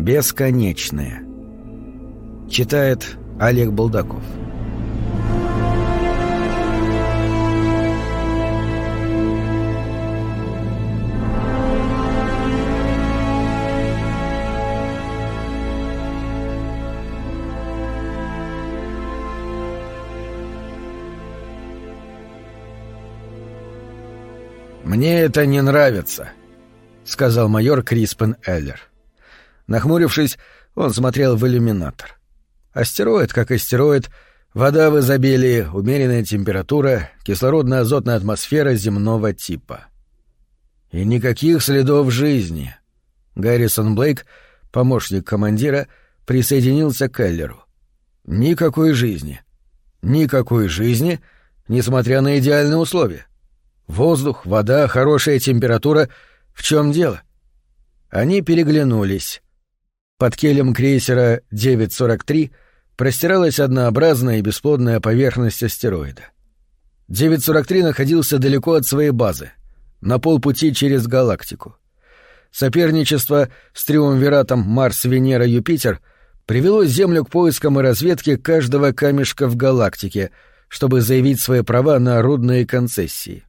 Бесконечное. Читает Олег Булдаков. «Мне это не нравится», — сказал майор Криспен Эллер. Нахмурившись, он смотрел в иллюминатор. Астероид, как астероид, вода в изобилии, умеренная температура, кислородно-азотная атмосфера земного типа. И никаких следов жизни. Гаррисон Блейк, помощник командира, присоединился к Эллеру. Никакой жизни. Никакой жизни, несмотря на идеальные условия. Воздух, вода, хорошая температура. В чем дело? Они переглянулись. Под келем крейсера 943 простиралась однообразная и бесплодная поверхность астероида. 943 находился далеко от своей базы, на полпути через галактику. Соперничество с триумвиратом Марс-Венера-Юпитер привело Землю к поискам и разведке каждого камешка в галактике, чтобы заявить свои права на рудные концессии.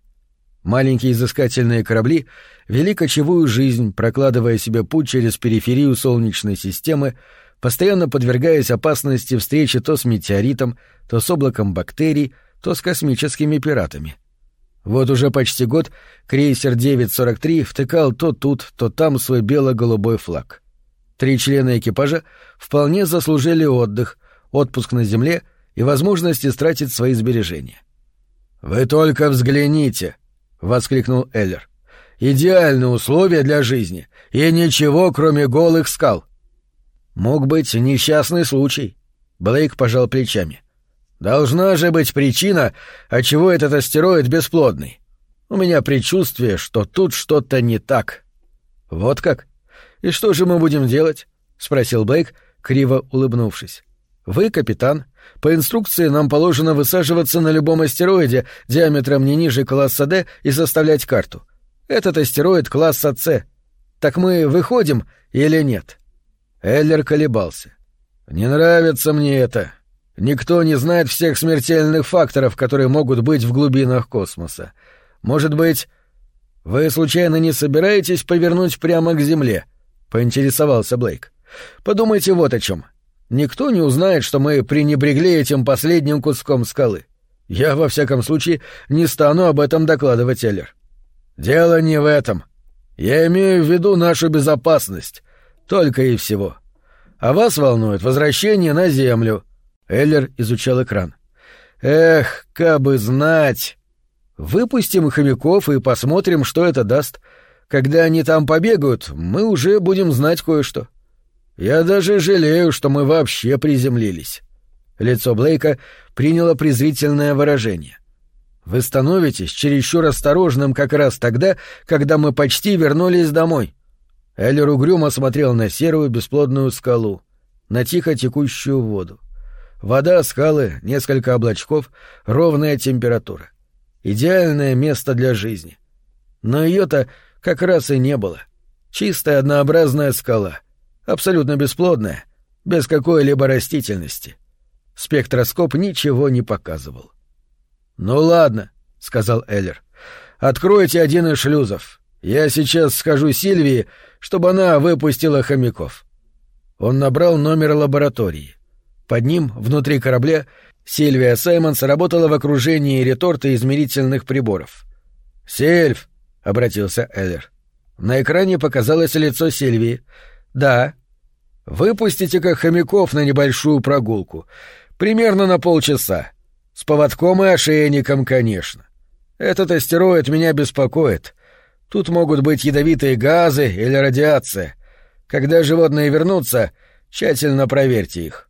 Маленькие изыскательные корабли вели кочевую жизнь, прокладывая себе путь через периферию Солнечной системы, постоянно подвергаясь опасности встречи то с метеоритом, то с облаком бактерий, то с космическими пиратами. Вот уже почти год крейсер 943 втыкал то тут, то там свой бело-голубой флаг. Три члена экипажа вполне заслужили отдых, отпуск на земле и возможность истратить свои сбережения. «Вы только взгляните!» — воскликнул Эллер. «Идеальные условия для жизни, и ничего, кроме голых скал». «Мог быть несчастный случай», — Блейк пожал плечами. «Должна же быть причина, отчего этот астероид бесплодный. У меня предчувствие, что тут что-то не так». «Вот как? И что же мы будем делать?» — спросил Блейк, криво улыбнувшись. «Вы капитан, по инструкции нам положено высаживаться на любом астероиде диаметром не ниже класса D и составлять карту. Этот астероид класса С. Так мы выходим или нет? Эллер колебался. Не нравится мне это. Никто не знает всех смертельных факторов, которые могут быть в глубинах космоса. Может быть, вы случайно не собираетесь повернуть прямо к Земле? поинтересовался Блейк. Подумайте вот о чем. Никто не узнает, что мы пренебрегли этим последним куском скалы. Я, во всяком случае, не стану об этом докладывать, Эллер. Дело не в этом. Я имею в виду нашу безопасность. Только и всего. А вас волнует возвращение на Землю. Эллер изучал экран. Эх, кабы знать. Выпустим хомяков и посмотрим, что это даст. Когда они там побегают, мы уже будем знать кое-что. — я даже жалею, что мы вообще приземлились. Лицо Блейка приняло презрительное выражение. Вы становитесь чересчур осторожным как раз тогда, когда мы почти вернулись домой. Эллер угрюмо смотрел на серую бесплодную скалу, на тихо текущую воду. Вода, скалы, несколько облачков, ровная температура. Идеальное место для жизни. Но ее-то как раз и не было. Чистая однообразная скала — абсолютно бесплодная, без какой-либо растительности. Спектроскоп ничего не показывал. «Ну ладно», — сказал Эллер, — «откройте один из шлюзов. Я сейчас скажу Сильвии, чтобы она выпустила хомяков». Он набрал номер лаборатории. Под ним, внутри корабля, Сильвия Саймонс работала в окружении реторта измерительных приборов. «Сильв», — обратился Эллер. На экране показалось лицо Сильвии. «Да». «Выпустите-ка хомяков на небольшую прогулку. Примерно на полчаса. С поводком и ошейником, конечно. Этот астероид меня беспокоит. Тут могут быть ядовитые газы или радиация. Когда животные вернутся, тщательно проверьте их».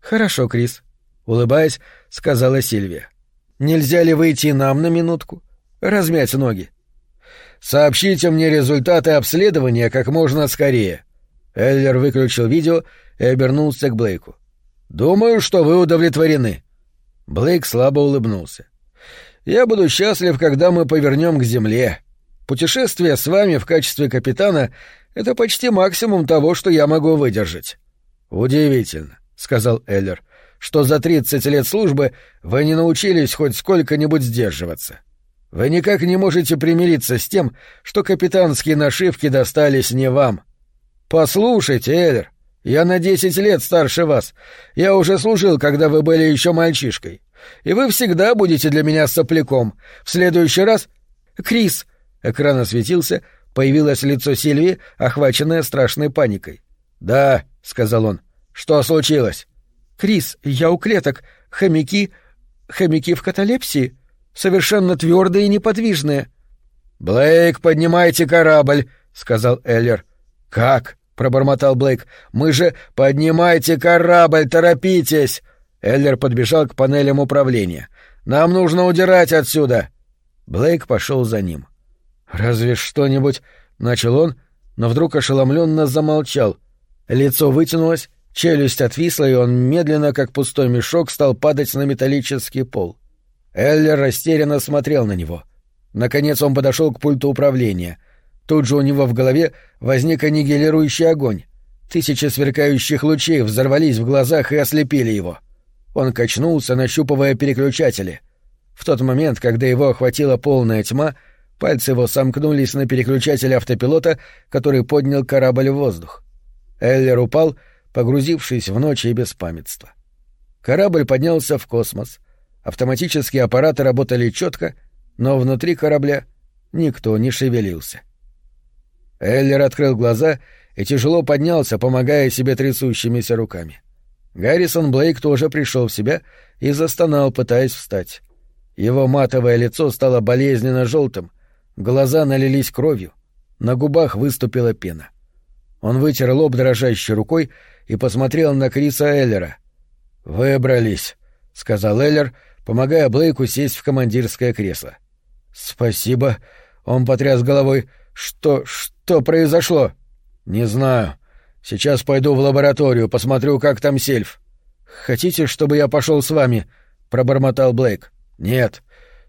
«Хорошо, Крис», — улыбаясь, сказала Сильвия. «Нельзя ли выйти нам на минутку? Размять ноги?» «Сообщите мне результаты обследования как можно скорее», Эллер выключил видео и обернулся к Блейку. «Думаю, что вы удовлетворены». Блейк слабо улыбнулся. «Я буду счастлив, когда мы повернем к земле. Путешествие с вами в качестве капитана — это почти максимум того, что я могу выдержать». «Удивительно», — сказал Эллер, — «что за тридцать лет службы вы не научились хоть сколько-нибудь сдерживаться. Вы никак не можете примириться с тем, что капитанские нашивки достались не вам. Послушайте, Эллер, я на десять лет старше вас. Я уже служил, когда вы были еще мальчишкой. И вы всегда будете для меня сопляком. В следующий раз... Крис! Экран осветился, появилось лицо Сильвии, охваченное страшной паникой. «Да», — сказал он. «Что случилось?» «Крис, я у клеток. Хомяки... Хомяки в каталепсии?» совершенно твердые и неподвижные. «Блейк, поднимайте корабль!» — сказал Эллер. «Как?» — пробормотал Блейк. «Мы же... Поднимайте корабль, торопитесь!» Эллер подбежал к панелям управления. «Нам нужно удирать отсюда!» Блейк пошел за ним. «Разве что-нибудь...» — начал он, но вдруг ошеломленно замолчал. Лицо вытянулось, челюсть отвисла, и он медленно, как пустой мешок, стал падать на металлический пол. Эллер растерянно смотрел на него. Наконец он подошел к пульту управления. Тут же у него в голове возник аннигилирующий огонь. Тысячи сверкающих лучей взорвались в глазах и ослепили его. Он качнулся, нащупывая переключатели. В тот момент, когда его охватила полная тьма, пальцы его сомкнулись на переключателе автопилота, который поднял корабль в воздух. Эллер упал, погрузившись в ночь и беспамятство. Корабль поднялся в космос, Автоматические аппараты работали четко, но внутри корабля никто не шевелился. Эллер открыл глаза и тяжело поднялся, помогая себе трясущимися руками. Гаррисон Блейк тоже пришел в себя и застонал, пытаясь встать. Его матовое лицо стало болезненно желтым, глаза налились кровью, на губах выступила пена. Он вытер лоб дрожащей рукой и посмотрел на Криса Эллера. «Выбрались», — сказал Эллер, помогая Блейку сесть в командирское кресло. «Спасибо», — он потряс головой. «Что... что произошло?» «Не знаю. Сейчас пойду в лабораторию, посмотрю, как там сельф». «Хотите, чтобы я пошел с вами?» — пробормотал Блейк. «Нет.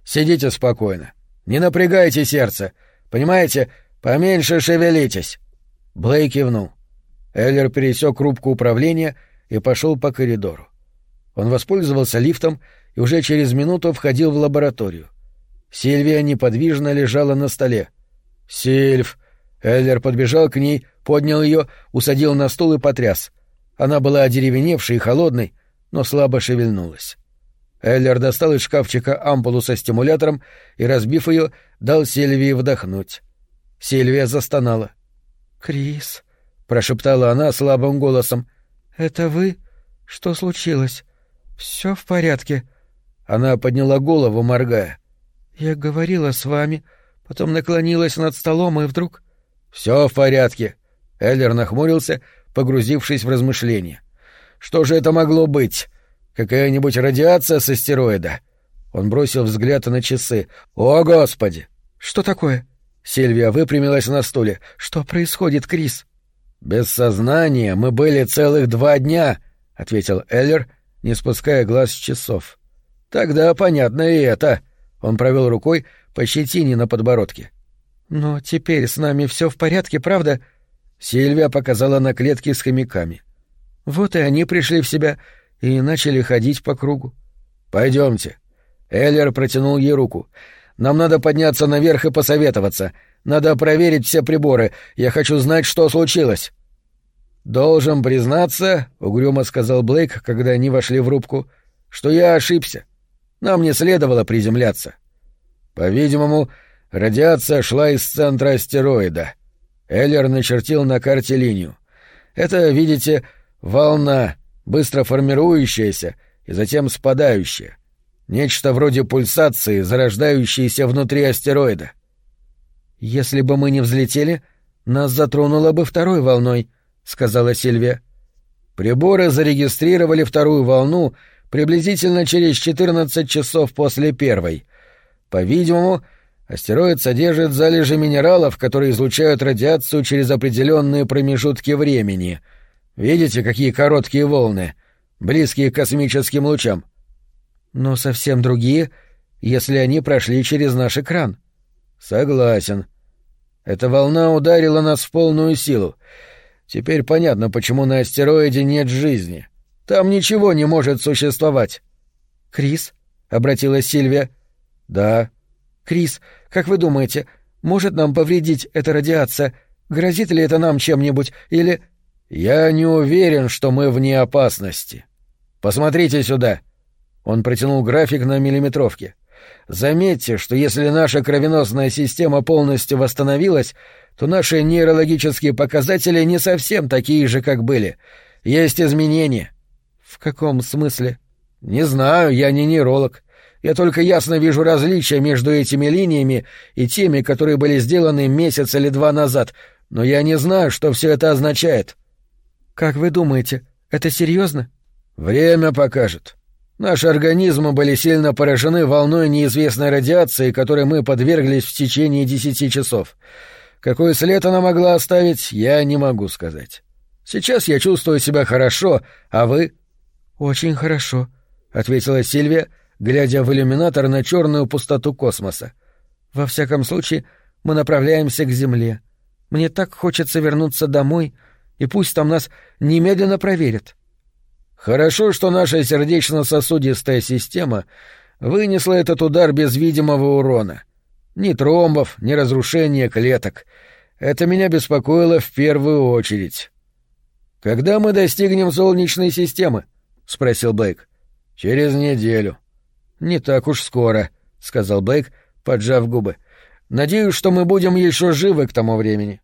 Сидите спокойно. Не напрягайте сердце. Понимаете, поменьше шевелитесь». Блейк кивнул. Эллер пересек рубку управления и пошел по коридору. Он воспользовался лифтом и уже через минуту входил в лабораторию. Сильвия неподвижно лежала на столе. «Сильв!» Эллер подбежал к ней, поднял ее, усадил на стул и потряс. Она была одеревеневшей и холодной, но слабо шевельнулась. Эллер достал из шкафчика ампулу со стимулятором и, разбив ее, дал Сильвии вдохнуть. Сильвия застонала. «Крис», — прошептала она слабым голосом, — «это вы? Что случилось? Все в порядке?» Она подняла голову, моргая. «Я говорила с вами, потом наклонилась над столом и вдруг...» «Все в порядке». Эллер нахмурился, погрузившись в размышления. «Что же это могло быть? Какая-нибудь радиация с астероида?» Он бросил взгляд на часы. «О, Господи!» «Что такое?» Сильвия выпрямилась на стуле. «Что происходит, Крис?» «Без сознания мы были целых два дня», — ответил Эллер, не спуская глаз с часов. Тогда понятно и это. Он провел рукой по щетине на подбородке. Но теперь с нами все в порядке, правда? Сильвия показала на клетки с хомяками. Вот и они пришли в себя и начали ходить по кругу. Пойдемте. Эллер протянул ей руку. Нам надо подняться наверх и посоветоваться. Надо проверить все приборы. Я хочу знать, что случилось. Должен признаться, угрюмо сказал Блейк, когда они вошли в рубку, что я ошибся. Нам не следовало приземляться. По-видимому, радиация шла из центра астероида. Эллер начертил на карте линию. Это, видите, волна, быстро формирующаяся и затем спадающая. Нечто вроде пульсации, зарождающейся внутри астероида. «Если бы мы не взлетели, нас затронуло бы второй волной», — сказала Сильвия. Приборы зарегистрировали вторую волну — приблизительно через 14 часов после первой. По-видимому, астероид содержит залежи минералов, которые излучают радиацию через определенные промежутки времени. Видите, какие короткие волны, близкие к космическим лучам? Но совсем другие, если они прошли через наш экран. Согласен. Эта волна ударила нас в полную силу. Теперь понятно, почему на астероиде нет жизни. Там ничего не может существовать. «Крис?» — обратилась Сильвия. «Да». «Крис, как вы думаете, может нам повредить эта радиация? Грозит ли это нам чем-нибудь? Или...» «Я не уверен, что мы вне опасности. Посмотрите сюда». Он протянул график на миллиметровке. Заметьте, что если наша кровеносная система полностью восстановилась, то наши нейрологические показатели не совсем такие же, как были. Есть изменения. В каком смысле? Не знаю, я не нейролог. Я только ясно вижу различия между этими линиями и теми, которые были сделаны месяц или два назад, но я не знаю, что все это означает. Как вы думаете, это серьезно? Время покажет. Наши организмы были сильно поражены волной неизвестной радиации, которой мы подверглись в течение десяти часов. Какой след она могла оставить, я не могу сказать. Сейчас я чувствую себя хорошо, а вы? Очень хорошо, ответила Сильвия, глядя в иллюминатор на черную пустоту космоса. Во всяком случае, мы направляемся к Земле. Мне так хочется вернуться домой, и пусть там нас немедленно проверят. Хорошо, что наша сердечно-сосудистая система вынесла этот удар без видимого урона. Ни тромбов, ни разрушения клеток. Это меня беспокоило в первую очередь. «Когда мы достигнем Солнечной системы?» — спросил Блейк. «Через неделю». «Не так уж скоро», — сказал Блейк, поджав губы. «Надеюсь, что мы будем еще живы к тому времени».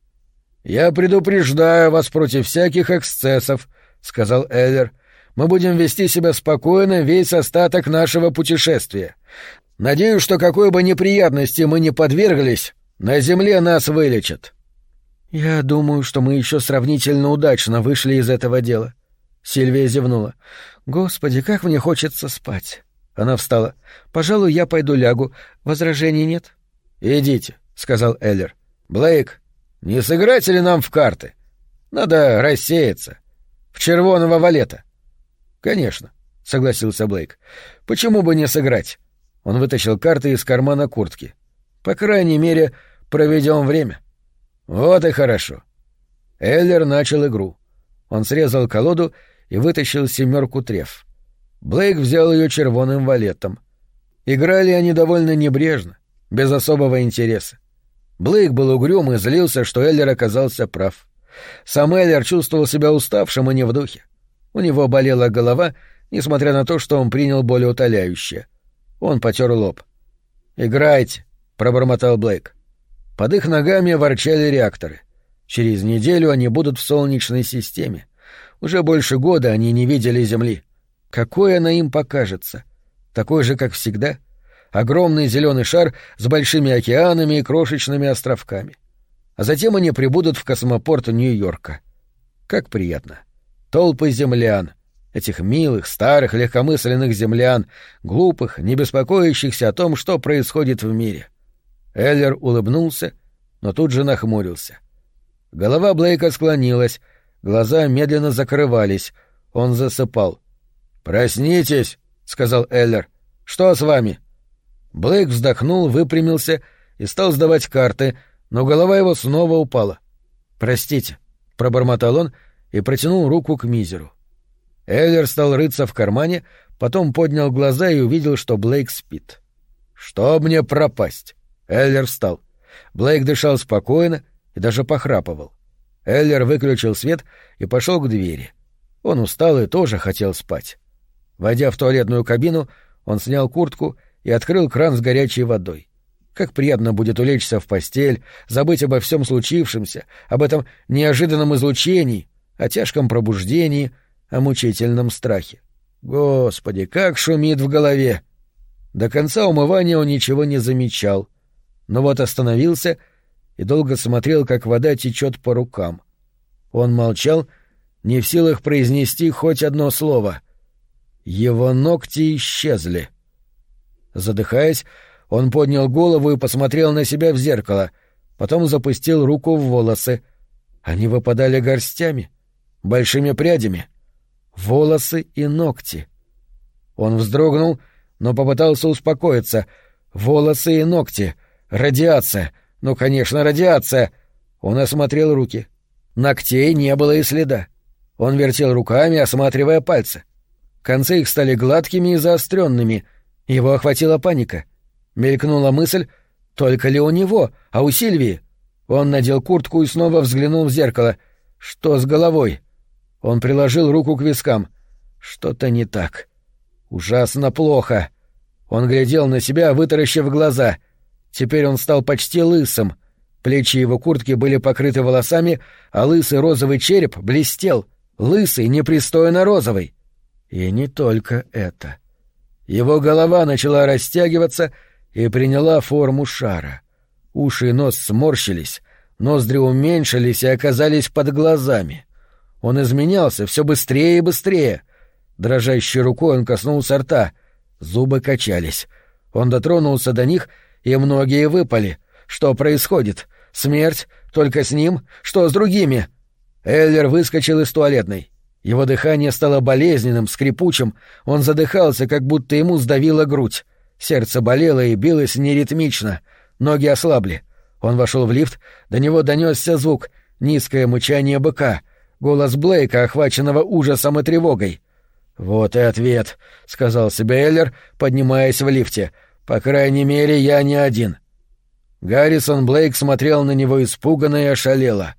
«Я предупреждаю вас против всяких эксцессов», — сказал Эллер. «Мы будем вести себя спокойно весь остаток нашего путешествия. Надеюсь, что какой бы неприятности мы ни подверглись, на земле нас вылечат». «Я думаю, что мы еще сравнительно удачно вышли из этого дела». Сильвия зевнула. «Господи, как мне хочется спать!» Она встала. «Пожалуй, я пойду лягу. Возражений нет?» «Идите», — сказал Эллер. «Блейк, не сыграть ли нам в карты? Надо рассеяться. В червоного валета». «Конечно», — согласился Блейк. «Почему бы не сыграть?» Он вытащил карты из кармана куртки. «По крайней мере, проведем время». «Вот и хорошо». Эллер начал игру. Он срезал колоду и вытащил семерку треф. Блейк взял ее червоным валетом. Играли они довольно небрежно, без особого интереса. Блейк был угрюм и злился, что Эллер оказался прав. Сам Эллер чувствовал себя уставшим и не в духе. У него болела голова, несмотря на то, что он принял более утоляющее. Он потер лоб. «Играйте», — пробормотал Блейк. Под их ногами ворчали реакторы. Через неделю они будут в Солнечной системе. Уже больше года они не видели Земли. Какой она им покажется? Такой же, как всегда? Огромный зеленый шар с большими океанами и крошечными островками. А затем они прибудут в космопорт Нью-Йорка. Как приятно. Толпы землян — этих милых, старых, легкомысленных землян, глупых, не беспокоящихся о том, что происходит в мире. Эллер улыбнулся, но тут же нахмурился. Голова Блейка склонилась, глаза медленно закрывались, он засыпал. «Проснитесь», — сказал Эллер. «Что с вами?» Блейк вздохнул, выпрямился и стал сдавать карты, но голова его снова упала. «Простите», — пробормотал он и протянул руку к мизеру. Эллер стал рыться в кармане, потом поднял глаза и увидел, что Блейк спит. «Что мне пропасть?» Эллер встал. Блейк дышал спокойно и даже похрапывал. Эллер выключил свет и пошел к двери. Он устал и тоже хотел спать. Войдя в туалетную кабину, он снял куртку и открыл кран с горячей водой. Как приятно будет улечься в постель, забыть обо всем случившемся, об этом неожиданном излучении, о тяжком пробуждении, о мучительном страхе. Господи, как шумит в голове! До конца умывания он ничего не замечал, но вот остановился и долго смотрел, как вода течет по рукам. Он молчал, не в силах произнести хоть одно слово. Его ногти исчезли. Задыхаясь, он поднял голову и посмотрел на себя в зеркало, потом запустил руку в волосы. Они выпадали горстями, большими прядями волосы и ногти. Он вздрогнул, но попытался успокоиться. Волосы и ногти. Радиация. Ну, конечно, радиация. Он осмотрел руки. Ногтей не было и следа. Он вертел руками, осматривая пальцы. Концы их стали гладкими и заостренными. Его охватила паника. Мелькнула мысль, только ли у него, а у Сильвии? Он надел куртку и снова взглянул в зеркало. Что с головой? Он приложил руку к вискам. Что-то не так. Ужасно плохо. Он глядел на себя, вытаращив глаза. Теперь он стал почти лысым. Плечи его куртки были покрыты волосами, а лысый розовый череп блестел. Лысый, непристойно розовый. И не только это. Его голова начала растягиваться и приняла форму шара. Уши и нос сморщились, ноздри уменьшились и оказались под глазами. Он изменялся все быстрее и быстрее. Дрожащей рукой он коснулся рта. Зубы качались. Он дотронулся до них, и многие выпали. Что происходит? Смерть? Только с ним? Что с другими? Эллер выскочил из туалетной. Его дыхание стало болезненным, скрипучим. Он задыхался, как будто ему сдавило грудь. Сердце болело и билось неритмично. Ноги ослабли. Он вошел в лифт, до него донесся звук, низкое мычание быка, голос Блейка, охваченного ужасом и тревогой. «Вот и ответ», — сказал себе Эллер, поднимаясь в лифте. «По крайней мере, я не один». Гаррисон Блейк смотрел на него испуганно и ошалело.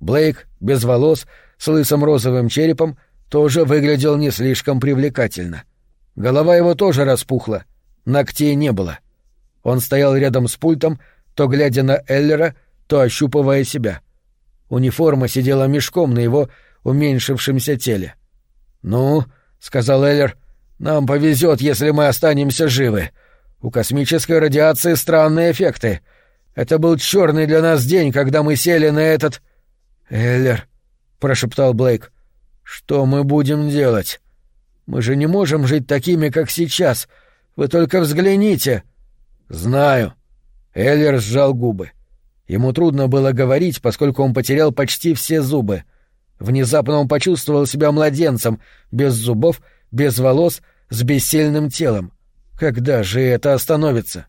Блейк, без волос, с лысым розовым черепом, тоже выглядел не слишком привлекательно. Голова его тоже распухла — Ногтей не было. Он стоял рядом с пультом, то глядя на Эллера, то ощупывая себя. Униформа сидела мешком на его уменьшившемся теле. «Ну», — сказал Эллер, — «нам повезет, если мы останемся живы. У космической радиации странные эффекты. Это был черный для нас день, когда мы сели на этот...» «Эллер», — прошептал Блейк, — «что мы будем делать? Мы же не можем жить такими, как сейчас, вы только взгляните!» «Знаю». Эллер сжал губы. Ему трудно было говорить, поскольку он потерял почти все зубы. Внезапно он почувствовал себя младенцем, без зубов, без волос, с бессильным телом. Когда же это остановится?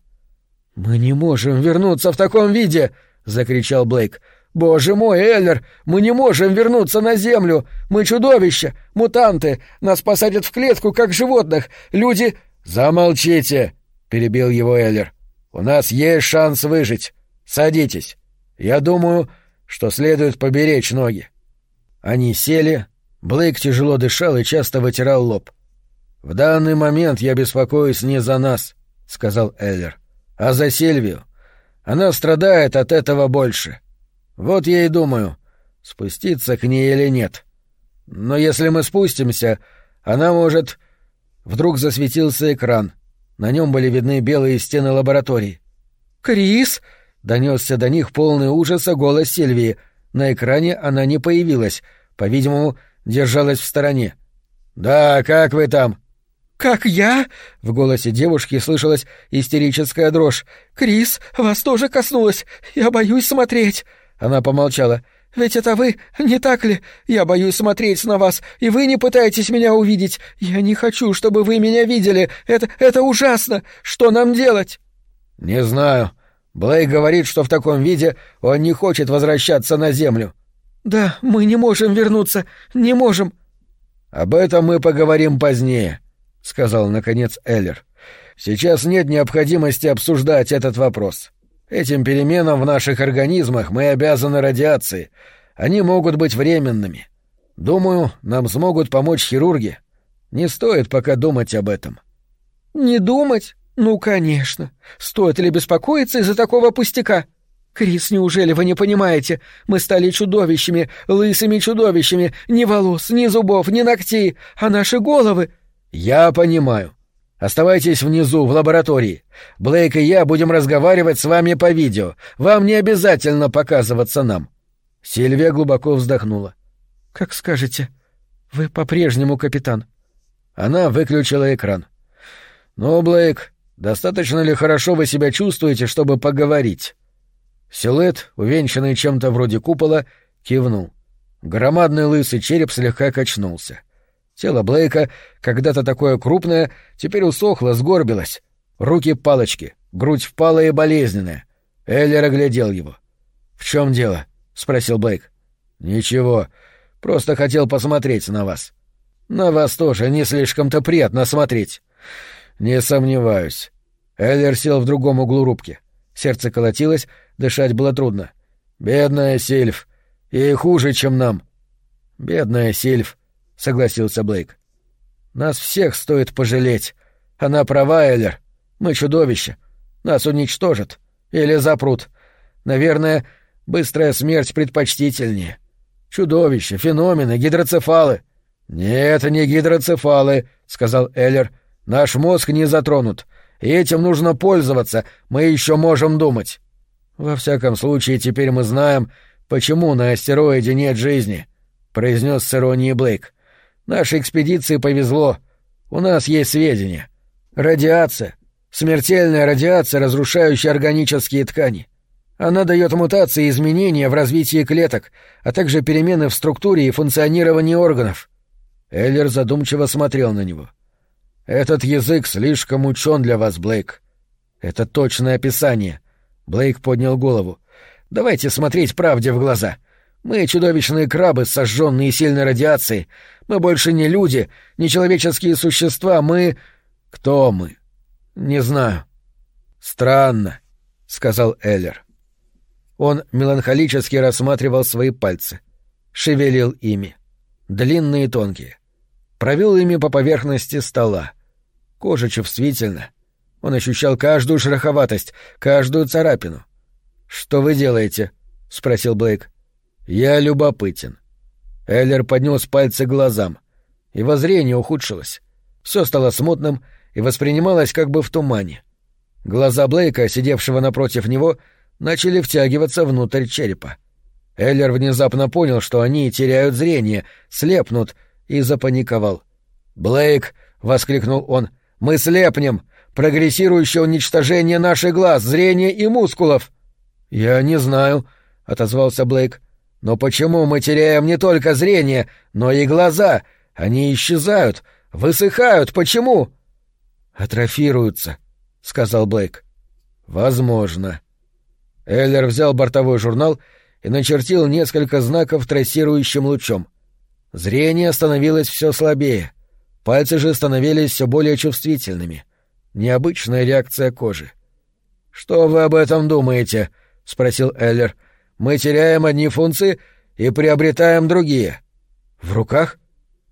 «Мы не можем вернуться в таком виде!» — закричал Блейк. «Боже мой, Эллер, мы не можем вернуться на Землю! Мы чудовища, мутанты! Нас посадят в клетку, как животных! Люди...» «Замолчите!» — перебил его Эллер. «У нас есть шанс выжить. Садитесь. Я думаю, что следует поберечь ноги». Они сели. Блейк тяжело дышал и часто вытирал лоб. «В данный момент я беспокоюсь не за нас», — сказал Эллер, — «а за Сильвию. Она страдает от этого больше. Вот я и думаю, спуститься к ней или нет. Но если мы спустимся, она может Вдруг засветился экран. На нем были видны белые стены лаборатории. «Крис!» — донесся до них полный ужаса голос Сильвии. На экране она не появилась, по-видимому, держалась в стороне. «Да, как вы там?» «Как я?» — в голосе девушки слышалась истерическая дрожь. «Крис, вас тоже коснулось. Я боюсь смотреть». Она помолчала. Ведь это вы, не так ли? Я боюсь смотреть на вас, и вы не пытаетесь меня увидеть. Я не хочу, чтобы вы меня видели. Это... это ужасно. Что нам делать?» «Не знаю. Блейк говорит, что в таком виде он не хочет возвращаться на Землю». «Да, мы не можем вернуться. Не можем». «Об этом мы поговорим позднее», — сказал, наконец, Эллер. «Сейчас нет необходимости обсуждать этот вопрос. Этим переменам в наших организмах мы обязаны радиации. Они могут быть временными. Думаю, нам смогут помочь хирурги. Не стоит пока думать об этом. Не думать? Ну, конечно. Стоит ли беспокоиться из-за такого пустяка? Крис, неужели вы не понимаете? Мы стали чудовищами, лысыми чудовищами, ни волос, ни зубов, ни ногтей, а наши головы... Я понимаю. Оставайтесь внизу, в лаборатории. Блейк и я будем разговаривать с вами по видео. Вам не обязательно показываться нам». Сильвия глубоко вздохнула. «Как скажете. Вы по-прежнему капитан». Она выключила экран. «Ну, Блейк, достаточно ли хорошо вы себя чувствуете, чтобы поговорить?» Силуэт, увенчанный чем-то вроде купола, кивнул. Громадный лысый череп слегка качнулся. Тело Блейка, когда-то такое крупное, теперь усохло, сгорбилось. Руки — палочки, грудь впалая и болезненная. Эллер оглядел его. «В чем дело?» — спросил Блейк. «Ничего. Просто хотел посмотреть на вас. На вас тоже не слишком-то приятно смотреть». «Не сомневаюсь». Эллер сел в другом углу рубки. Сердце колотилось, дышать было трудно. «Бедная Сильф. Ей хуже, чем нам». «Бедная Сильф», — согласился Блейк. «Нас всех стоит пожалеть. Она права, Эллер. Мы чудовища. Нас уничтожат. Или запрут. Наверное, быстрая смерть предпочтительнее. Чудовища, феномены, гидроцефалы. Нет, не гидроцефалы, сказал Эллер. Наш мозг не затронут. И этим нужно пользоваться, мы еще можем думать. Во всяком случае, теперь мы знаем, почему на астероиде нет жизни, произнес с иронией Блейк. Нашей экспедиции повезло. У нас есть сведения. Радиация. Смертельная радиация, разрушающая органические ткани. Она дает мутации и изменения в развитии клеток, а также перемены в структуре и функционировании органов. Эллер задумчиво смотрел на него. «Этот язык слишком учен для вас, Блейк». «Это точное описание». Блейк поднял голову. «Давайте смотреть правде в глаза. Мы чудовищные крабы, сожженные сильной радиацией. Мы больше не люди, не человеческие существа. Мы... Кто мы? Не знаю». «Странно», — сказал Эллер. Он меланхолически рассматривал свои пальцы. Шевелил ими. Длинные и тонкие. Провел ими по поверхности стола. Кожа чувствительна. Он ощущал каждую шероховатость, каждую царапину. «Что вы делаете?» — спросил Блейк. «Я любопытен». Эллер поднес пальцы к глазам. Его зрение ухудшилось. Все стало смутным и воспринималось как бы в тумане. Глаза Блейка, сидевшего напротив него, — начали втягиваться внутрь черепа. Эллер внезапно понял, что они теряют зрение, слепнут, и запаниковал. «Блейк!» — воскликнул он. «Мы слепнем! Прогрессирующее уничтожение наших глаз, зрения и мускулов!» «Я не знаю», — отозвался Блейк. «Но почему мы теряем не только зрение, но и глаза? Они исчезают, высыхают. Почему?» «Атрофируются», — сказал Блейк. «Возможно», Эллер взял бортовой журнал и начертил несколько знаков трассирующим лучом. Зрение становилось все слабее, пальцы же становились все более чувствительными. Необычная реакция кожи. «Что вы об этом думаете?» — спросил Эллер. «Мы теряем одни функции и приобретаем другие». «В руках?»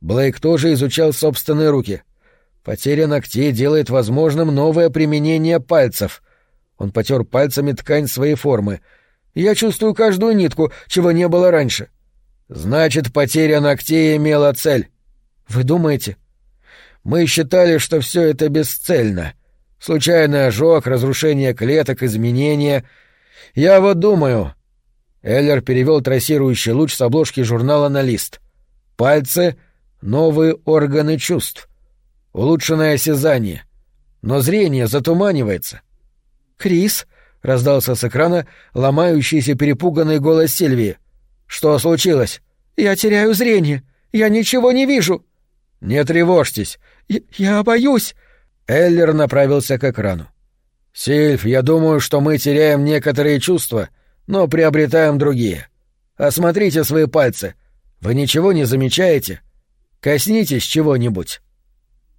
Блейк тоже изучал собственные руки. Потеря ногтей делает возможным новое применение пальцев — он потер пальцами ткань своей формы. «Я чувствую каждую нитку, чего не было раньше». «Значит, потеря ногтей имела цель». «Вы думаете?» «Мы считали, что все это бесцельно. Случайный ожог, разрушение клеток, изменения. Я вот думаю...» Эллер перевел трассирующий луч с обложки журнала на лист. «Пальцы — новые органы чувств. Улучшенное осязание. Но зрение затуманивается. «Крис!» — раздался с экрана ломающийся перепуганный голос Сильвии. «Что случилось?» «Я теряю зрение. Я ничего не вижу». «Не тревожьтесь». Я, «Я боюсь». Эллер направился к экрану. «Сильф, я думаю, что мы теряем некоторые чувства, но приобретаем другие. Осмотрите свои пальцы. Вы ничего не замечаете? Коснитесь чего-нибудь».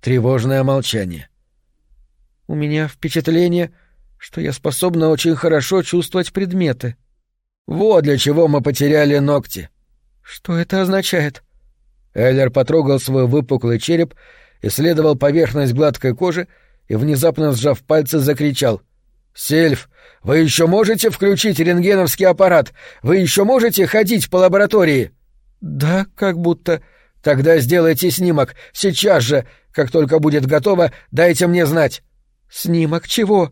Тревожное молчание. «У меня впечатление, что я способна очень хорошо чувствовать предметы. Вот для чего мы потеряли ногти. Что это означает? Эллер потрогал свой выпуклый череп, исследовал поверхность гладкой кожи и, внезапно сжав пальцы, закричал. «Сельф, вы еще можете включить рентгеновский аппарат? Вы еще можете ходить по лаборатории?» «Да, как будто...» «Тогда сделайте снимок. Сейчас же. Как только будет готово, дайте мне знать». «Снимок чего?»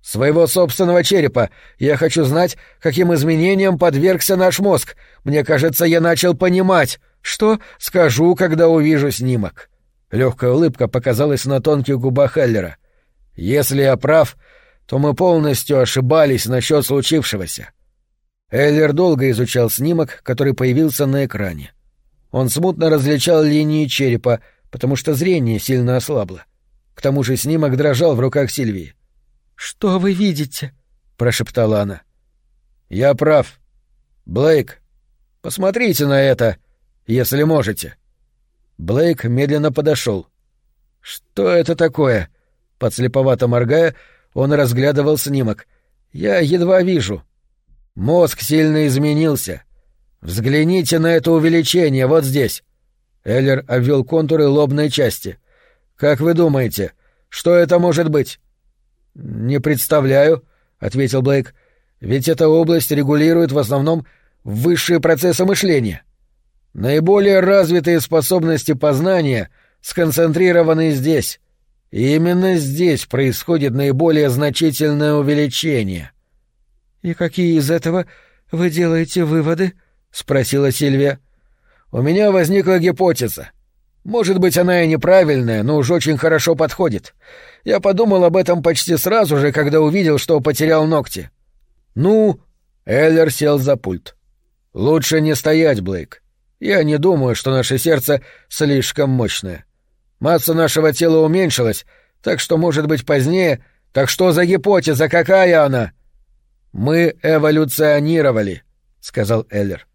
Своего собственного черепа. Я хочу знать, каким изменениям подвергся наш мозг. Мне кажется, я начал понимать. Что? Скажу, когда увижу снимок. Легкая улыбка показалась на тонких губах Эллера. Если я прав, то мы полностью ошибались насчет случившегося. Эллер долго изучал снимок, который появился на экране. Он смутно различал линии черепа, потому что зрение сильно ослабло. К тому же снимок дрожал в руках Сильвии. «Что вы видите?» — прошептала она. Я прав. Блейк, посмотрите на это, если можете. Блейк медленно подошел. Что это такое? Подслеповато моргая, он разглядывал снимок. Я едва вижу. Мозг сильно изменился. Взгляните на это увеличение вот здесь. Эллер обвел контуры лобной части. Как вы думаете, что это может быть? Не представляю, ответил Блейк. Ведь эта область регулирует в основном высшие процессы мышления. Наиболее развитые способности познания сконцентрированы здесь. И именно здесь происходит наиболее значительное увеличение. «И какие из этого вы делаете выводы?» — спросила Сильвия. «У меня возникла гипотеза. Может быть, она и неправильная, но уж очень хорошо подходит. Я подумал об этом почти сразу же, когда увидел, что потерял ногти. Ну...» — Эллер сел за пульт. «Лучше не стоять, Блейк. Я не думаю, что наше сердце слишком мощное. Масса нашего тела уменьшилась, так что, может быть, позднее... Так что за гипотеза, какая она?» «Мы эволюционировали», — сказал Эллер.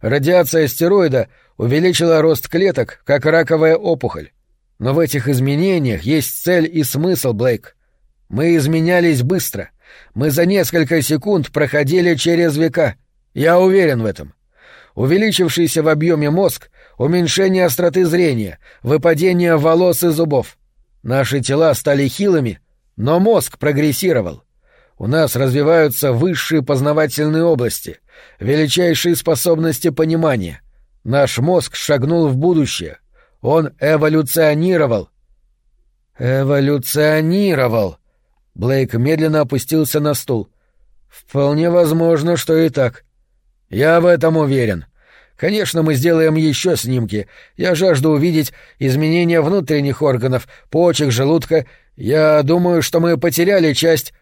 «Радиация стероида увеличила рост клеток, как раковая опухоль. Но в этих изменениях есть цель и смысл, Блейк. Мы изменялись быстро. Мы за несколько секунд проходили через века. Я уверен в этом. Увеличившийся в объеме мозг, уменьшение остроты зрения, выпадение волос и зубов. Наши тела стали хилыми, но мозг прогрессировал. У нас развиваются высшие познавательные области, величайшие способности понимания. Наш мозг шагнул в будущее. Он эволюционировал. Эволюционировал. Блейк медленно опустился на стул. Вполне возможно, что и так. Я в этом уверен. Конечно, мы сделаем еще снимки. Я жажду увидеть изменения внутренних органов, почек, желудка. Я думаю, что мы потеряли часть...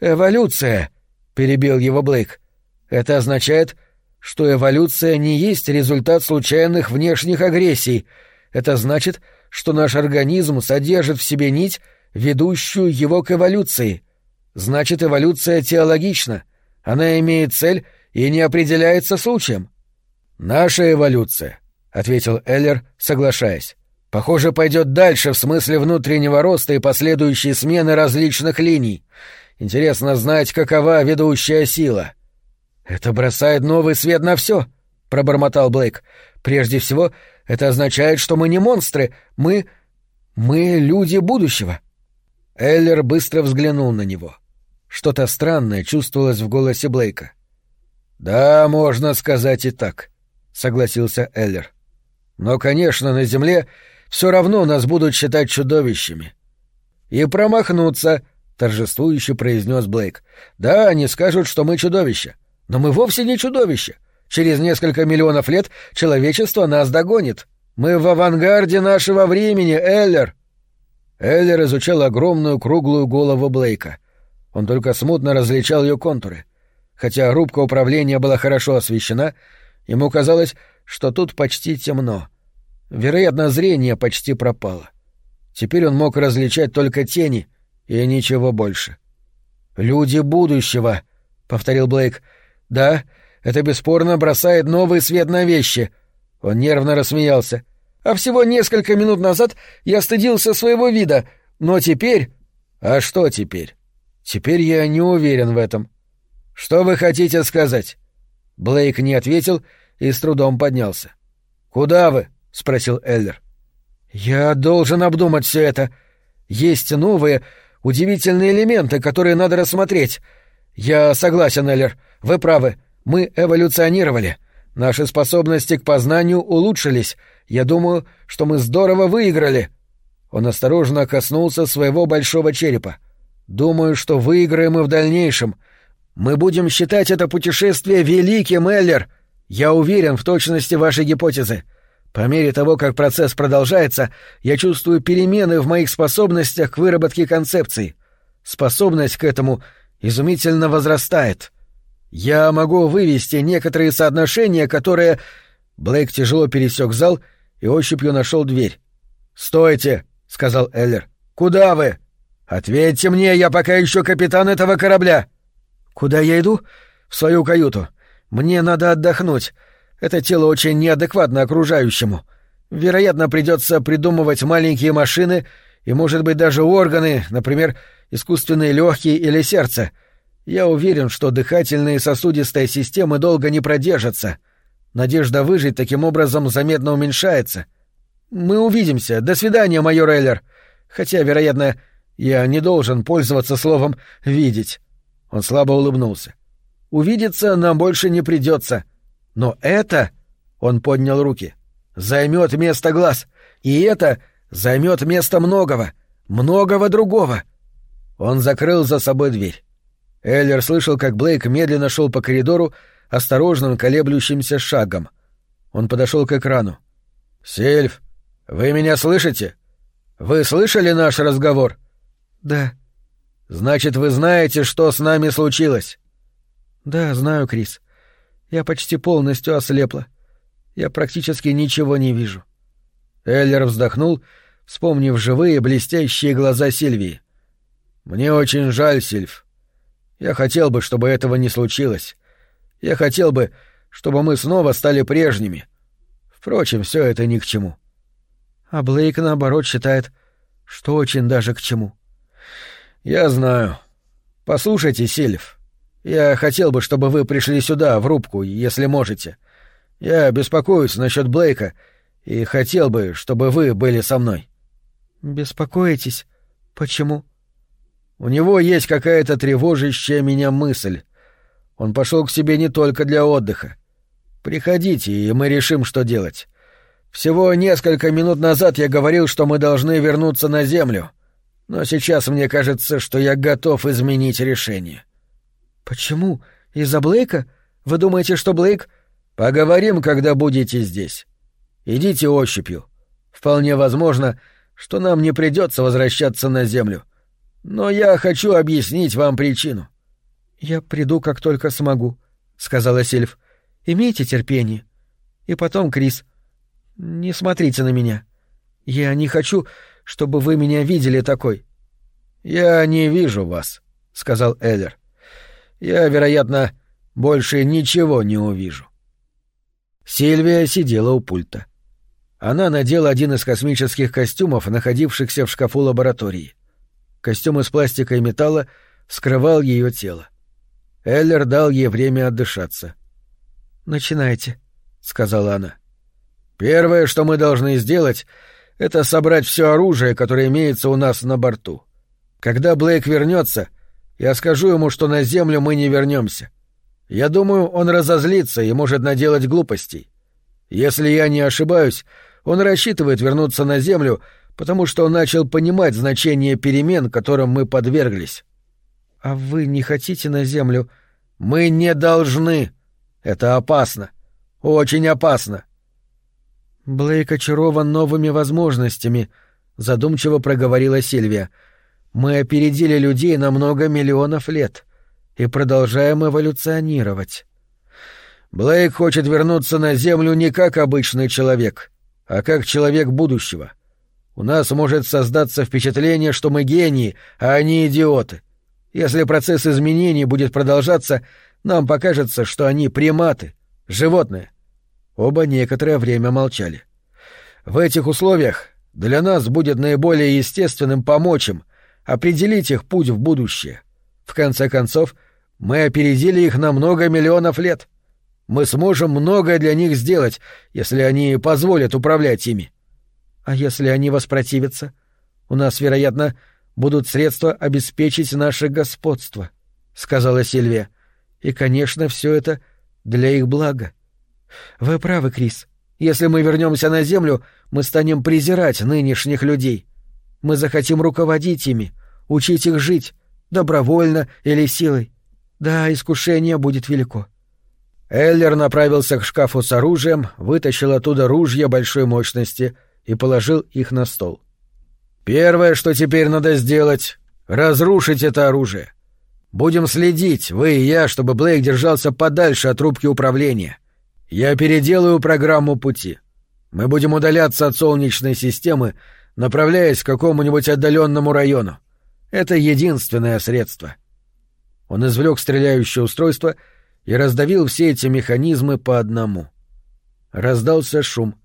Эволюция, — перебил его Блейк. Это означает, что эволюция не есть результат случайных внешних агрессий. Это значит, что наш организм содержит в себе нить, ведущую его к эволюции. Значит, эволюция теологична. Она имеет цель и не определяется случаем. «Наша эволюция», — ответил Эллер, соглашаясь, — «похоже, пойдет дальше в смысле внутреннего роста и последующей смены различных линий. Интересно знать, какова ведущая сила». «Это бросает новый свет на все», — пробормотал Блейк. «Прежде всего, это означает, что мы не монстры, мы... мы люди будущего». Эллер быстро взглянул на него. Что-то странное чувствовалось в голосе Блейка. «Да, можно сказать и так», согласился Эллер. Но, конечно, на Земле все равно нас будут считать чудовищами. И промахнуться, торжествующе произнес Блейк. Да, они скажут, что мы чудовища. Но мы вовсе не чудовища. Через несколько миллионов лет человечество нас догонит. Мы в авангарде нашего времени, Эллер. Эллер изучал огромную круглую голову Блейка. Он только смутно различал ее контуры. Хотя рубка управления была хорошо освещена, Ему казалось, что тут почти темно. Вероятно, зрение почти пропало. Теперь он мог различать только тени и ничего больше. «Люди будущего», — повторил Блейк. «Да, это бесспорно бросает новый свет на вещи». Он нервно рассмеялся. «А всего несколько минут назад я стыдился своего вида, но теперь...» «А что теперь?» «Теперь я не уверен в этом». «Что вы хотите сказать?» Блейк не ответил и с трудом поднялся. «Куда вы?» — спросил Эллер. «Я должен обдумать все это. Есть новые, удивительные элементы, которые надо рассмотреть. Я согласен, Эллер. Вы правы. Мы эволюционировали. Наши способности к познанию улучшились. Я думаю, что мы здорово выиграли». Он осторожно коснулся своего большого черепа. «Думаю, что выиграем и в дальнейшем. Мы будем считать это путешествие великим, Эллер. Я уверен в точности вашей гипотезы. По мере того, как процесс продолжается, я чувствую перемены в моих способностях к выработке концепций. Способность к этому изумительно возрастает. Я могу вывести некоторые соотношения, которые... Блейк тяжело пересек зал и ощупью нашел дверь. «Стойте!» — сказал Эллер. «Куда вы?» «Ответьте мне, я пока еще капитан этого корабля!» «Куда я иду?» «В свою каюту. Мне надо отдохнуть. Это тело очень неадекватно окружающему. Вероятно, придется придумывать маленькие машины и, может быть, даже органы, например, искусственные легкие или сердце. Я уверен, что дыхательные и сосудистая системы долго не продержатся. Надежда выжить таким образом заметно уменьшается. Мы увидимся. До свидания, майор Эллер. Хотя, вероятно, я не должен пользоваться словом «видеть». Он слабо улыбнулся. Увидеться нам больше не придется. Но это, он поднял руки, займет место глаз, и это займет место многого, многого другого. Он закрыл за собой дверь. Эллер слышал, как Блейк медленно шел по коридору осторожным колеблющимся шагом. Он подошел к экрану. «Сельф, вы меня слышите? Вы слышали наш разговор?» «Да». «Значит, вы знаете, что с нами случилось?» «Да, знаю, Крис. Я почти полностью ослепла. Я практически ничего не вижу». Эллер вздохнул, вспомнив живые блестящие глаза Сильвии. «Мне очень жаль, Сильв. Я хотел бы, чтобы этого не случилось. Я хотел бы, чтобы мы снова стали прежними. Впрочем, все это ни к чему». А Блейк, наоборот, считает, что очень даже к чему. «Я знаю. Послушайте, Сильв, я хотел бы, чтобы вы пришли сюда, в рубку, если можете. Я беспокоюсь насчет Блейка и хотел бы, чтобы вы были со мной. Беспокоитесь? Почему? У него есть какая-то тревожащая меня мысль. Он пошел к себе не только для отдыха. Приходите, и мы решим, что делать. Всего несколько минут назад я говорил, что мы должны вернуться на Землю. Но сейчас мне кажется, что я готов изменить решение. — «Почему? Из-за Блейка? Вы думаете, что Блейк...» «Поговорим, когда будете здесь. Идите ощупью. Вполне возможно, что нам не придется возвращаться на Землю. Но я хочу объяснить вам причину». «Я приду, как только смогу», — сказала Сильв. «Имейте терпение. И потом, Крис, не смотрите на меня. Я не хочу, чтобы вы меня видели такой». «Я не вижу вас», — сказал Эллер я, вероятно, больше ничего не увижу. Сильвия сидела у пульта. Она надела один из космических костюмов, находившихся в шкафу лаборатории. Костюм из пластика и металла скрывал ее тело. Эллер дал ей время отдышаться. «Начинайте», — сказала она. «Первое, что мы должны сделать, — это собрать все оружие, которое имеется у нас на борту. Когда Блейк вернется, я скажу ему, что на землю мы не вернемся. Я думаю, он разозлится и может наделать глупостей. Если я не ошибаюсь, он рассчитывает вернуться на землю, потому что он начал понимать значение перемен, которым мы подверглись. А вы не хотите на землю? Мы не должны. Это опасно. Очень опасно. Блейк очарован новыми возможностями, задумчиво проговорила Сильвия. Мы опередили людей на много миллионов лет и продолжаем эволюционировать. Блейк хочет вернуться на Землю не как обычный человек, а как человек будущего. У нас может создаться впечатление, что мы гении, а они идиоты. Если процесс изменений будет продолжаться, нам покажется, что они приматы, животные. Оба некоторое время молчали. В этих условиях для нас будет наиболее естественным помочь им — определить их путь в будущее. В конце концов, мы опередили их на много миллионов лет. Мы сможем многое для них сделать, если они позволят управлять ими. А если они воспротивятся? У нас, вероятно, будут средства обеспечить наше господство, — сказала Сильвия. И, конечно, все это для их блага. Вы правы, Крис. Если мы вернемся на Землю, мы станем презирать нынешних людей. Мы захотим руководить ими, учить их жить, добровольно или силой. Да, искушение будет велико. Эллер направился к шкафу с оружием, вытащил оттуда ружья большой мощности и положил их на стол. «Первое, что теперь надо сделать — разрушить это оружие. Будем следить, вы и я, чтобы Блейк держался подальше от рубки управления. Я переделаю программу пути. Мы будем удаляться от Солнечной системы, направляясь к какому-нибудь отдаленному району. Это единственное средство. Он извлек стреляющее устройство и раздавил все эти механизмы по одному. Раздался шум.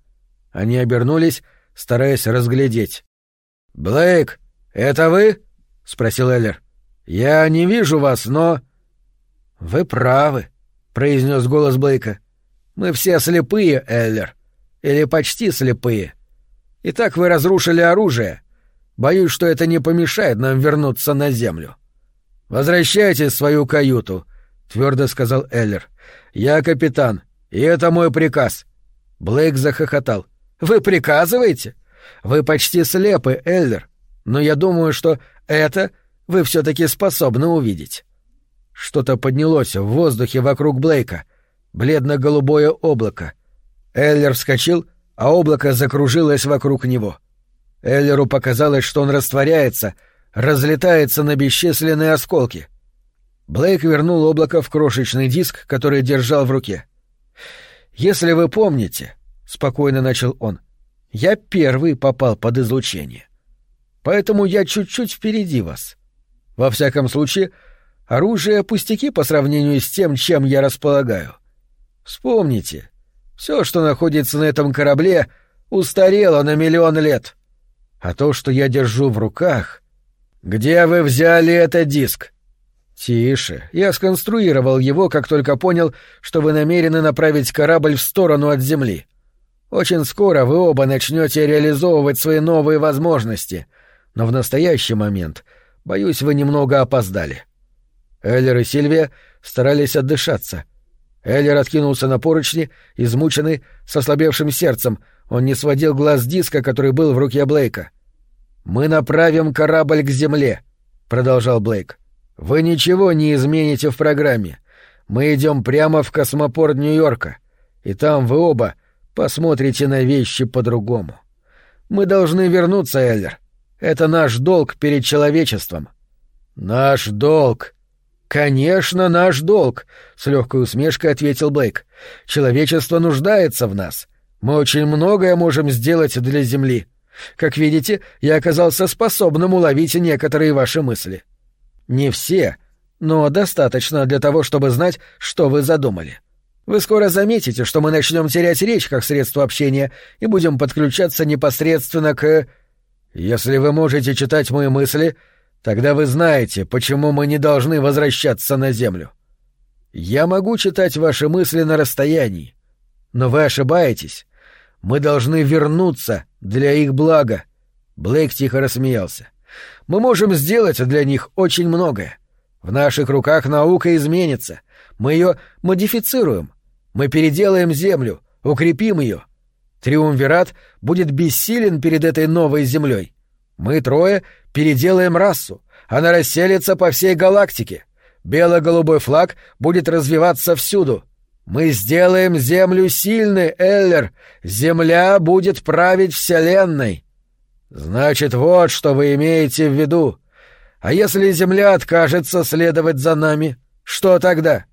Они обернулись, стараясь разглядеть. «Блейк, это вы?» — спросил Эллер. «Я не вижу вас, но...» «Вы правы», — произнес голос Блейка. «Мы все слепые, Эллер. Или почти слепые. Итак, вы разрушили оружие. Боюсь, что это не помешает нам вернуться на Землю». «Возвращайтесь в свою каюту», — твердо сказал Эллер. «Я капитан, и это мой приказ». Блейк захохотал. «Вы приказываете? Вы почти слепы, Эллер, но я думаю, что это вы все-таки способны увидеть». Что-то поднялось в воздухе вокруг Блейка. Бледно-голубое облако. Эллер вскочил, а облако закружилось вокруг него. Эллеру показалось, что он растворяется, разлетается на бесчисленные осколки. Блейк вернул облако в крошечный диск, который держал в руке. «Если вы помните», — спокойно начал он, — «я первый попал под излучение. Поэтому я чуть-чуть впереди вас. Во всяком случае, оружие — пустяки по сравнению с тем, чем я располагаю. Вспомните, все, что находится на этом корабле, устарело на миллион лет. А то, что я держу в руках... Где вы взяли этот диск? Тише. Я сконструировал его, как только понял, что вы намерены направить корабль в сторону от Земли. Очень скоро вы оба начнете реализовывать свои новые возможности, но в настоящий момент, боюсь, вы немного опоздали. Эллер и Сильвия старались отдышаться. Эллер откинулся на поручни, измученный, с ослабевшим сердцем. Он не сводил глаз диска, который был в руке Блейка. «Мы направим корабль к земле», — продолжал Блейк. «Вы ничего не измените в программе. Мы идем прямо в космопорт Нью-Йорка, и там вы оба посмотрите на вещи по-другому. Мы должны вернуться, Эллер. Это наш долг перед человечеством». «Наш долг», «Конечно, наш долг», — с легкой усмешкой ответил Блейк. «Человечество нуждается в нас. Мы очень многое можем сделать для Земли. Как видите, я оказался способным уловить некоторые ваши мысли. Не все, но достаточно для того, чтобы знать, что вы задумали. Вы скоро заметите, что мы начнем терять речь как средство общения и будем подключаться непосредственно к... Если вы можете читать мои мысли, Тогда вы знаете, почему мы не должны возвращаться на Землю. Я могу читать ваши мысли на расстоянии, но вы ошибаетесь. Мы должны вернуться для их блага. Блейк тихо рассмеялся. Мы можем сделать для них очень многое. В наших руках наука изменится. Мы ее модифицируем. Мы переделаем Землю, укрепим ее. Триумвират будет бессилен перед этой новой Землей. Мы трое переделаем расу. Она расселится по всей галактике. Бело-голубой флаг будет развиваться всюду. Мы сделаем Землю сильной, Эллер. Земля будет править Вселенной. Значит, вот что вы имеете в виду. А если Земля откажется следовать за нами, что тогда?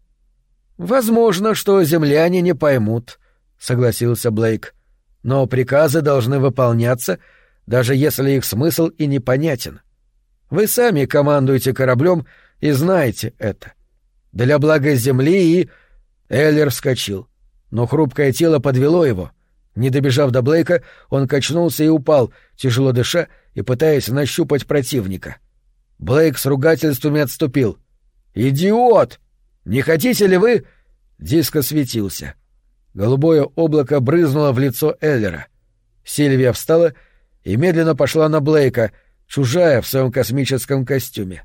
Возможно, что земляне не поймут, согласился Блейк. Но приказы должны выполняться — даже если их смысл и непонятен. Вы сами командуете кораблем и знаете это. Для блага Земли и... Эллер вскочил, но хрупкое тело подвело его. Не добежав до Блейка, он качнулся и упал, тяжело дыша и пытаясь нащупать противника. Блейк с ругательствами отступил. «Идиот! Не хотите ли вы...» Диск осветился. Голубое облако брызнуло в лицо Эллера. Сильвия встала и медленно пошла на Блейка, чужая в своем космическом костюме.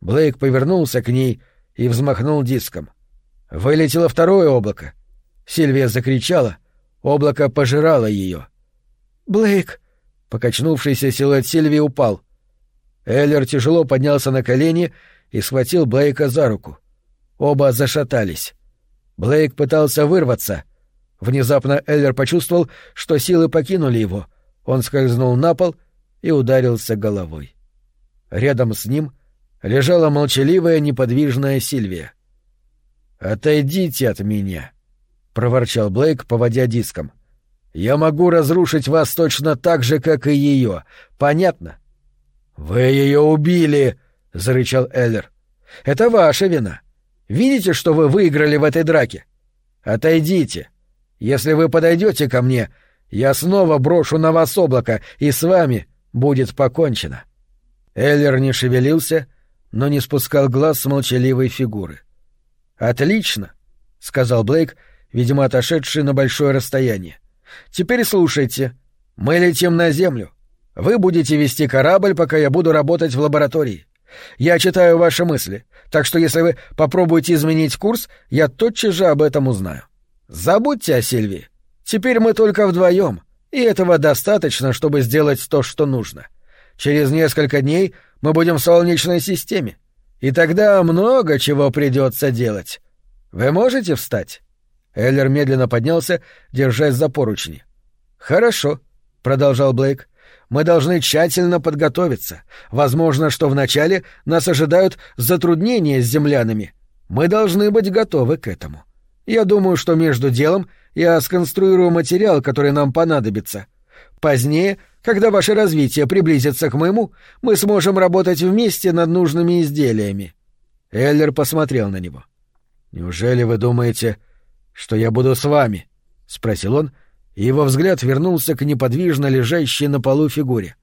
Блейк повернулся к ней и взмахнул диском. Вылетело второе облако. Сильвия закричала. Облако пожирало ее. «Блейк!» Покачнувшийся силуэт Сильвии упал. Эллер тяжело поднялся на колени и схватил Блейка за руку. Оба зашатались. Блейк пытался вырваться. Внезапно Эллер почувствовал, что силы покинули его — он скользнул на пол и ударился головой. Рядом с ним лежала молчаливая неподвижная Сильвия. «Отойдите от меня», — проворчал Блейк, поводя диском. «Я могу разрушить вас точно так же, как и ее. Понятно?» «Вы ее убили!» — зарычал Эллер. «Это ваша вина. Видите, что вы выиграли в этой драке? Отойдите. Если вы подойдете ко мне, я снова брошу на вас облако, и с вами будет покончено. Эллер не шевелился, но не спускал глаз с молчаливой фигуры. Отлично, сказал Блейк, видимо, отошедший на большое расстояние. Теперь слушайте. Мы летим на землю. Вы будете вести корабль, пока я буду работать в лаборатории. Я читаю ваши мысли, так что если вы попробуете изменить курс, я тотчас же об этом узнаю. Забудьте о Сильвии. Теперь мы только вдвоем, и этого достаточно, чтобы сделать то, что нужно. Через несколько дней мы будем в Солнечной системе, и тогда много чего придется делать. Вы можете встать? Эллер медленно поднялся, держась за поручни. Хорошо, продолжал Блейк. Мы должны тщательно подготовиться. Возможно, что вначале нас ожидают затруднения с землянами. Мы должны быть готовы к этому. Я думаю, что между делом я сконструирую материал, который нам понадобится. Позднее, когда ваше развитие приблизится к моему, мы сможем работать вместе над нужными изделиями. Эллер посмотрел на него. Неужели вы думаете, что я буду с вами? спросил он, и его взгляд вернулся к неподвижно лежащей на полу фигуре.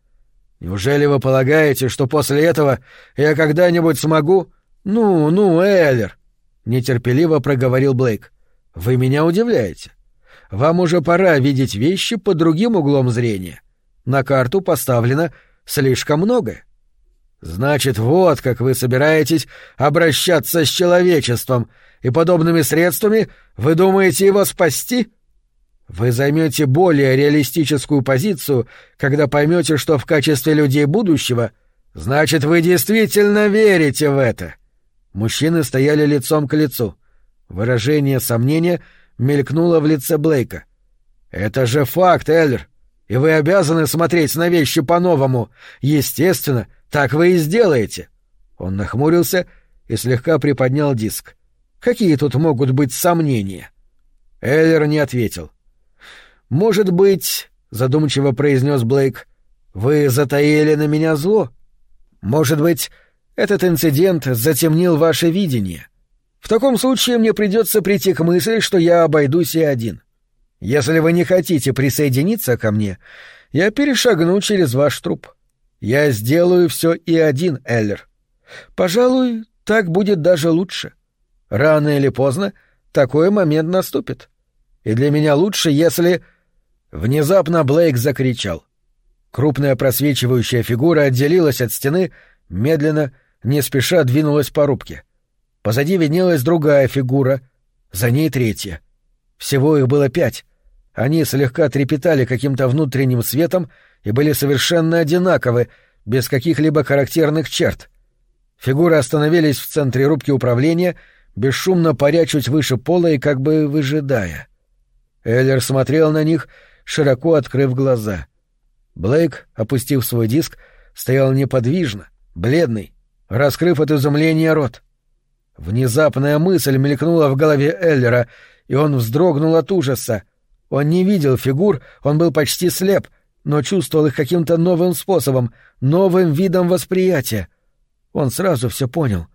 Неужели вы полагаете, что после этого я когда-нибудь смогу? Ну, ну, Эллер, нетерпеливо проговорил Блейк. Вы меня удивляете. Вам уже пора видеть вещи под другим углом зрения. На карту поставлено слишком многое. Значит, вот как вы собираетесь обращаться с человечеством, и подобными средствами вы думаете его спасти? Вы займете более реалистическую позицию, когда поймете, что в качестве людей будущего, значит, вы действительно верите в это. Мужчины стояли лицом к лицу. Выражение сомнения мелькнуло в лице Блейка. «Это же факт, Эллер, и вы обязаны смотреть на вещи по-новому. Естественно, так вы и сделаете». Он нахмурился и слегка приподнял диск. «Какие тут могут быть сомнения?» Эллер не ответил. «Может быть, — задумчиво произнес Блейк, — вы затаили на меня зло? Может быть, этот инцидент затемнил ваше видение?» В таком случае мне придется прийти к мысли, что я обойдусь и один. Если вы не хотите присоединиться ко мне, я перешагну через ваш труп. Я сделаю все и один, Эллер. Пожалуй, так будет даже лучше. Рано или поздно такой момент наступит. И для меня лучше, если... Внезапно Блейк закричал. Крупная просвечивающая фигура отделилась от стены, медленно, не спеша двинулась по рубке — Позади виднелась другая фигура, за ней третья. Всего их было пять. Они слегка трепетали каким-то внутренним светом и были совершенно одинаковы, без каких-либо характерных черт. Фигуры остановились в центре рубки управления, бесшумно паря чуть выше пола и как бы выжидая. Эллер смотрел на них, широко открыв глаза. Блейк, опустив свой диск, стоял неподвижно, бледный, раскрыв от изумления рот. Внезапная мысль мелькнула в голове Эллера, и он вздрогнул от ужаса. Он не видел фигур, он был почти слеп, но чувствовал их каким-то новым способом, новым видом восприятия. Он сразу все понял.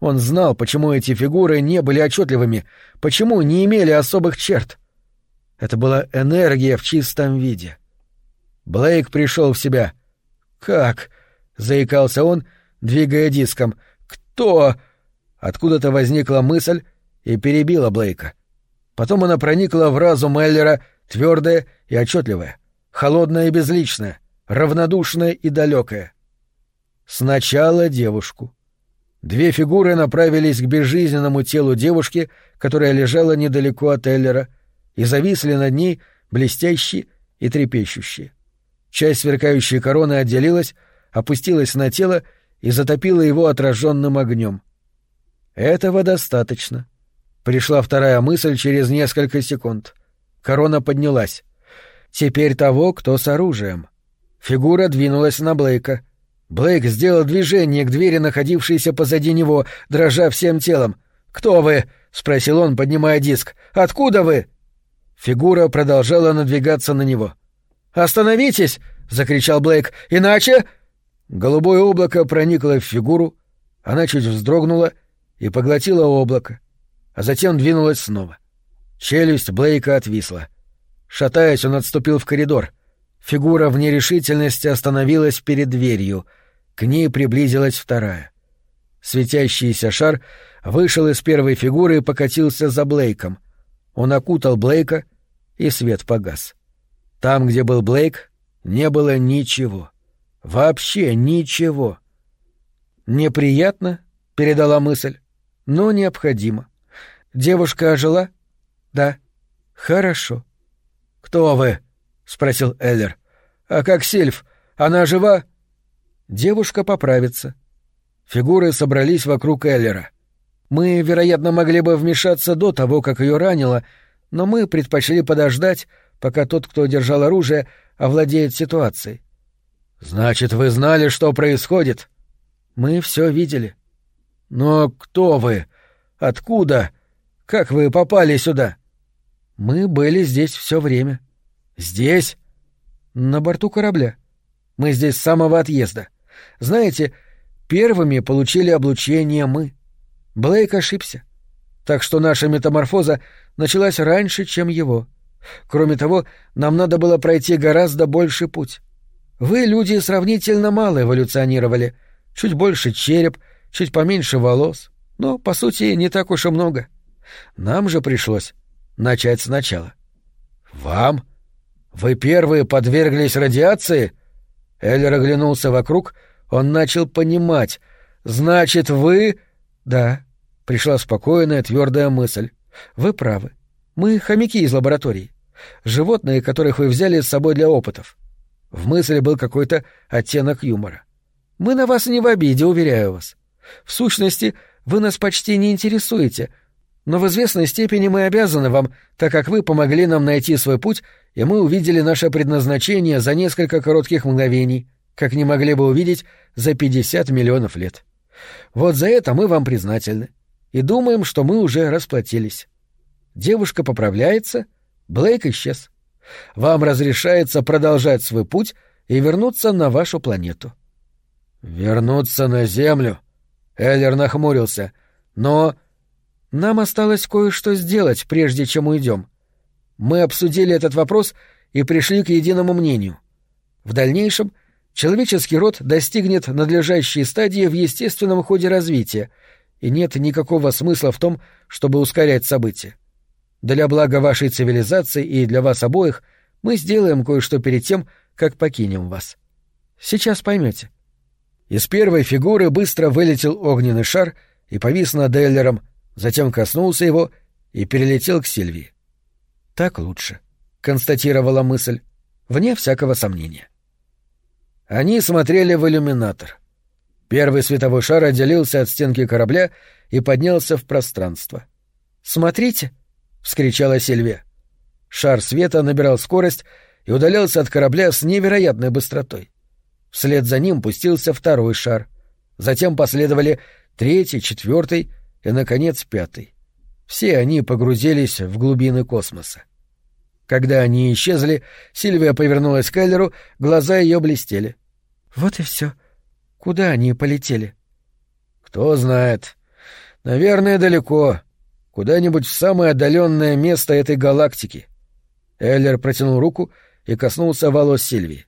Он знал, почему эти фигуры не были отчетливыми, почему не имели особых черт. Это была энергия в чистом виде. Блейк пришел в себя. «Как?» — заикался он, двигая диском. «Кто?» Откуда-то возникла мысль и перебила Блейка. Потом она проникла в разум Эллера, твердая и отчетливая, холодная и безличная, равнодушная и далекая. Сначала девушку. Две фигуры направились к безжизненному телу девушки, которая лежала недалеко от Эллера, и зависли над ней, блестящие и трепещущие. Часть сверкающей короны отделилась, опустилась на тело и затопила его отраженным огнем. Этого достаточно. Пришла вторая мысль через несколько секунд. Корона поднялась. Теперь того, кто с оружием. Фигура двинулась на Блейка. Блейк сделал движение к двери, находившейся позади него, дрожа всем телом. «Кто вы?» — спросил он, поднимая диск. «Откуда вы?» Фигура продолжала надвигаться на него. «Остановитесь!» — закричал Блейк. «Иначе...» Голубое облако проникло в фигуру, она чуть вздрогнула — и поглотила облако, а затем двинулась снова. Челюсть Блейка отвисла. Шатаясь, он отступил в коридор. Фигура в нерешительности остановилась перед дверью. К ней приблизилась вторая. Светящийся шар вышел из первой фигуры и покатился за Блейком. Он окутал Блейка, и свет погас. Там, где был Блейк, не было ничего. Вообще ничего. «Неприятно», — передала мысль, — «но необходимо». Девушка ожила? Да. Хорошо. Кто вы? спросил Эллер. А как Сильф? Она жива? Девушка поправится. Фигуры собрались вокруг Эллера. Мы, вероятно, могли бы вмешаться до того, как ее ранило, но мы предпочли подождать, пока тот, кто держал оружие, овладеет ситуацией. Значит, вы знали, что происходит? Мы все видели. Но кто вы? Откуда? Как вы попали сюда? Мы были здесь все время. Здесь? На борту корабля. Мы здесь с самого отъезда. Знаете, первыми получили облучение мы. Блейк ошибся. Так что наша метаморфоза началась раньше, чем его. Кроме того, нам надо было пройти гораздо больший путь. Вы, люди, сравнительно мало эволюционировали. Чуть больше череп, чуть поменьше волос. Но, по сути, не так уж и много. — нам же пришлось начать сначала. «Вам? Вы первые подверглись радиации?» Эллер оглянулся вокруг, он начал понимать. «Значит, вы...» «Да», — пришла спокойная, твердая мысль. «Вы правы. Мы хомяки из лаборатории. Животные, которых вы взяли с собой для опытов». В мысли был какой-то оттенок юмора. «Мы на вас не в обиде, уверяю вас. В сущности, вы нас почти не интересуете, но в известной степени мы обязаны вам, так как вы помогли нам найти свой путь, и мы увидели наше предназначение за несколько коротких мгновений, как не могли бы увидеть за 50 миллионов лет. Вот за это мы вам признательны. И думаем, что мы уже расплатились. Девушка поправляется, Блейк исчез. Вам разрешается продолжать свой путь и вернуться на вашу планету. Вернуться на Землю? Эллер нахмурился. Но нам осталось кое-что сделать, прежде чем уйдем. Мы обсудили этот вопрос и пришли к единому мнению. В дальнейшем человеческий род достигнет надлежащей стадии в естественном ходе развития, и нет никакого смысла в том, чтобы ускорять события. Для блага вашей цивилизации и для вас обоих мы сделаем кое-что перед тем, как покинем вас. Сейчас поймете. Из первой фигуры быстро вылетел огненный шар и повис над Эллером, затем коснулся его и перелетел к Сильвии. «Так лучше», — констатировала мысль, вне всякого сомнения. Они смотрели в иллюминатор. Первый световой шар отделился от стенки корабля и поднялся в пространство. «Смотрите!» — вскричала Сильвия. Шар света набирал скорость и удалялся от корабля с невероятной быстротой. Вслед за ним пустился второй шар. Затем последовали третий, четвертый и, наконец, пятый. Все они погрузились в глубины космоса. Когда они исчезли, Сильвия повернулась к Эллеру, глаза ее блестели. «Вот и все. Куда они полетели?» «Кто знает. Наверное, далеко. Куда-нибудь в самое отдаленное место этой галактики». Эллер протянул руку и коснулся волос Сильвии.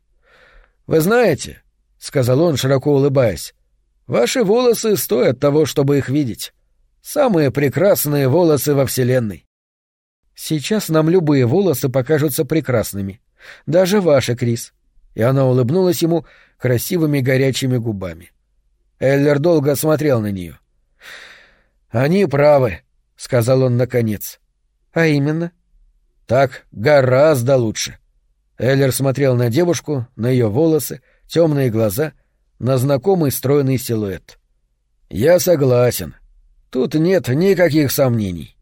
«Вы знаете», — сказал он, широко улыбаясь, — «ваши волосы стоят того, чтобы их видеть. Самые прекрасные волосы во Вселенной. Сейчас нам любые волосы покажутся прекрасными. Даже ваши, Крис. И она улыбнулась ему красивыми горячими губами. Эллер долго смотрел на нее. «Они правы», — сказал он наконец. «А именно?» «Так гораздо лучше». Эллер смотрел на девушку, на ее волосы, темные глаза, на знакомый стройный силуэт. «Я согласен. Тут нет никаких сомнений.